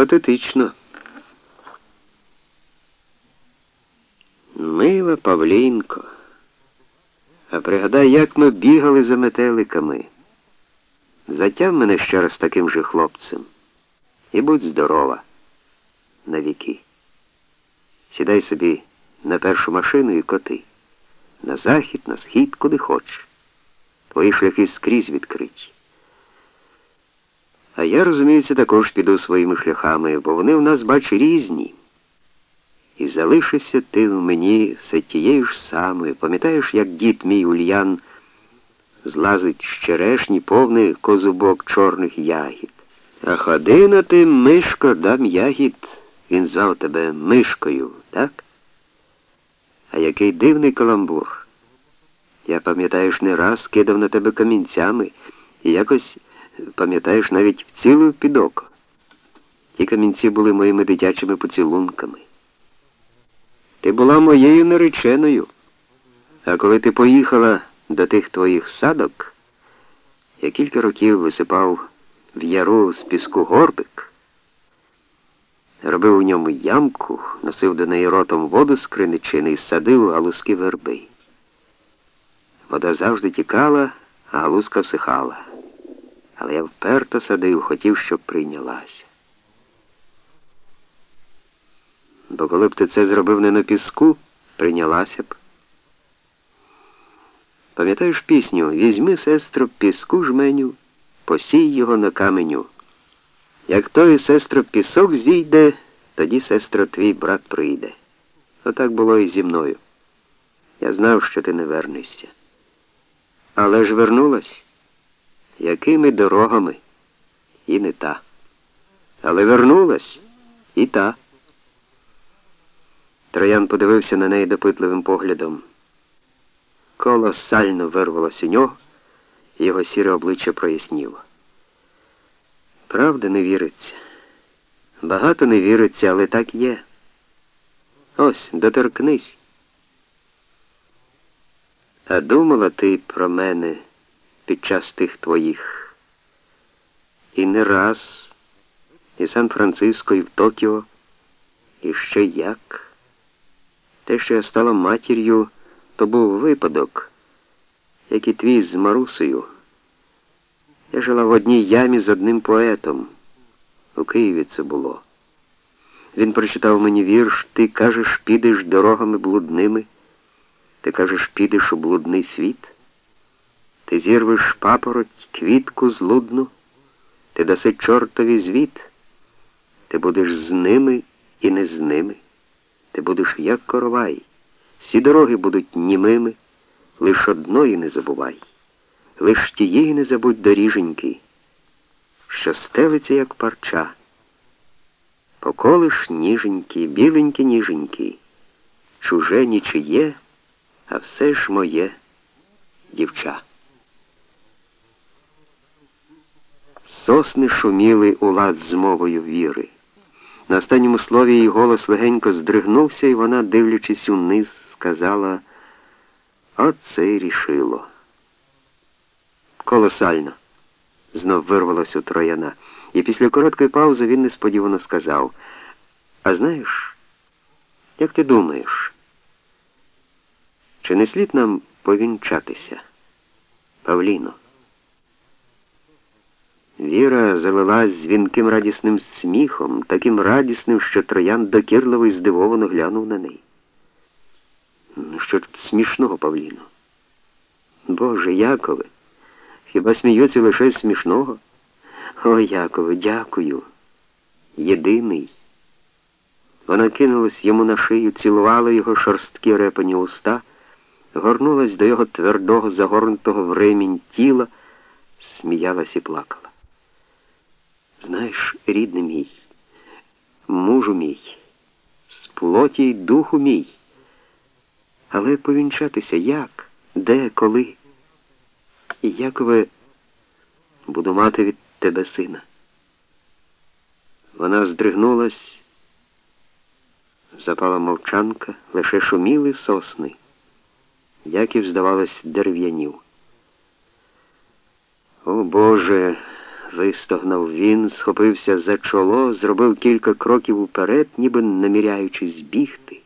Патетично. Мила Павлінко. А пригадай, як ми бігали за метеликами. Затям мене ще раз таким же хлопцем. І будь здорова на віки. Сідай собі на першу машину і коти. На захід, на схід, куди хочеш. Твої шляхи скрізь відкриті. А я, розуміється, також піду своїми шляхами, бо вони в нас, бач, різні. І залишишся ти в мені все тією ж самою. Пам'ятаєш, як дід мій Ульян злазить з черешні повний козубок чорних ягід. А ходи на ти, мишко, дам ягід. Він звав тебе Мишкою, так? А який дивний каламбур. Я, пам'ятаєш, не раз кидав на тебе камінцями і якось, пам'ятаєш, навіть вцілив під око. Ті камінці були моїми дитячими поцілунками. Ти була моєю нареченою, а коли ти поїхала до тих твоїх садок, я кілька років висипав в яру з піску горбик, робив у ньому ямку, носив до неї ротом воду з криничини і садив галузки верби. Вода завжди тікала, а галузка всихала. Але я вперто садив, хотів, щоб прийнялася. Бо коли б ти це зробив не на піску, прийнялася б. Пам'ятаєш пісню Візьми, сестро, піску жменю, посій його на каменю. Як той, сестро, пісок зійде, тоді, сестро, твій брат прийде. Отак було і зі мною. Я знав, що ти не вернешся. Але ж вернулась, якими дорогами, і не та. Але вернулась і та. Троян подивився на неї допитливим поглядом. Колосально вирвалось у нього, його сіре обличчя проясніло. Правда, не віриться. Багато не віриться, але так є. Ось, доторкнись. А думала ти про мене під час тих твоїх. І не раз, і Сан-Франциско, і в Токіо, і ще як. Те, що я стала матір'ю, то був випадок, як і твій з Марусею. Я жила в одній ямі з одним поетом. У Києві це було. Він прочитав мені вірш, ти кажеш, підеш дорогами блудними, ти кажеш, підеш у блудний світ, ти зірвеш папороть, квітку злудну, ти даси чортові звіт, ти будеш з ними і не з ними. Ти будеш як коровай, всі дороги будуть німими, лиш одної не забувай, лиш тієї не забудь доріженьки, що стелиться, як парча. Поколиш ніженькі, біленькі ніженькі, чуже нічиє, а все ж моє дівча. Сосни шуміли у лад з мовою віри. На останньому слові її голос легенько здригнувся, і вона, дивлячись униз, сказала оце й рішило. Колосально, знов вирвалося у трояна, і після короткої паузи він несподівано сказав, а знаєш, як ти думаєш, чи не слід нам повінчатися, Павліно? Віра залилась дзвінким радісним сміхом, таким радісним, що троян докірливо і здивовано глянув на неї. Ну, що тут смішного, Павліно? Боже, Якове, хіба сміються лише смішного? О, Якове, дякую. Єдиний. Вона кинулась йому на шию, цілувала його шорсткі репані уста, горнулась до його твердого, загорнутого в ремінь тіла, сміялась і плакала. Знаєш, рідний мій, мужу мій, з плоті й духу мій. Але повінчатися як, де, коли? І як ви буду мати від тебе сина? Вона здригнулась, запала мовчанка, лише шуміли сосни, Яків, здавалось, дерев'янів. О Боже! Вистогнав він, схопився за чоло, зробив кілька кроків уперед, ніби наміряючись бігти.